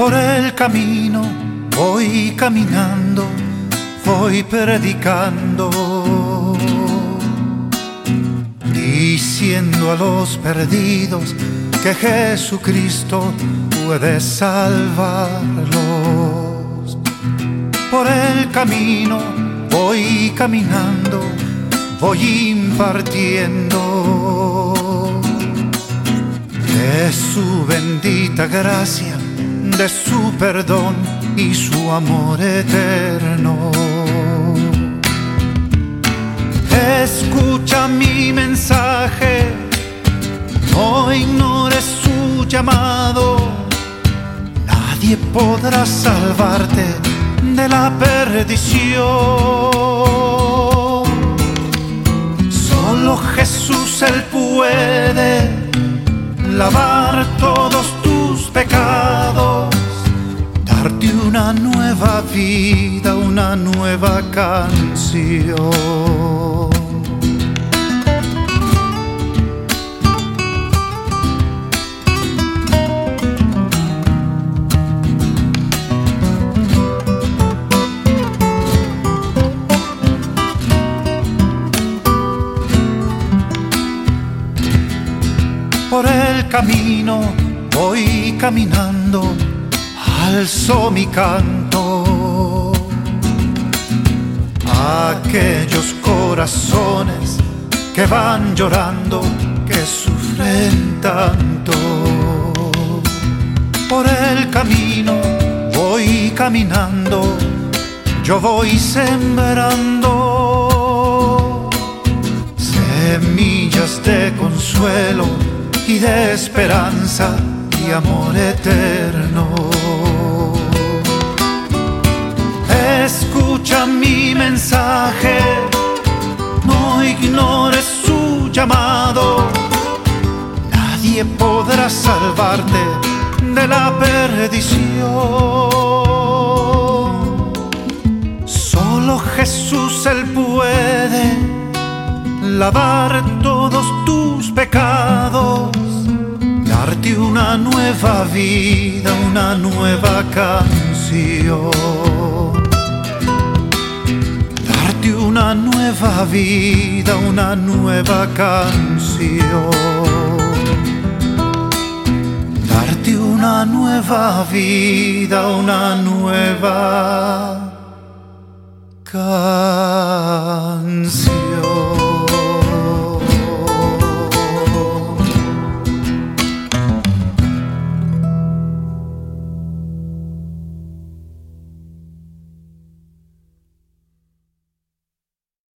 Por el camino voy caminando, voy predicando, diciendo a los perdidos que Jesucristo puede salvarlos. Por el camino voy caminando, voy impartiendo de su bendita gracia, de su perdón y su amor eterno. Escucha mi mensaje, no ignores su llamado, nadie podrá salvarte de la perdición. Solo Jesús Él puede lavar todos tus pecados, darte una nueva vida, una nueva canción. por el camino voy caminando, alzo mi canto. Aquellos corazones que van llorando, que sufren tanto. Por el camino voy caminando, yo voy sembrando semillas de consuelo y de esperanza y amor eterno. Mensaje, no ignores su llamado. Nadie podrá salvarte de la perdición. Solo Jesús Él puede lavar todos tus pecados, darte una nueva vida, una nueva canción. Una nueva vida, una nueva canción. Darte una nueva vida, una nueva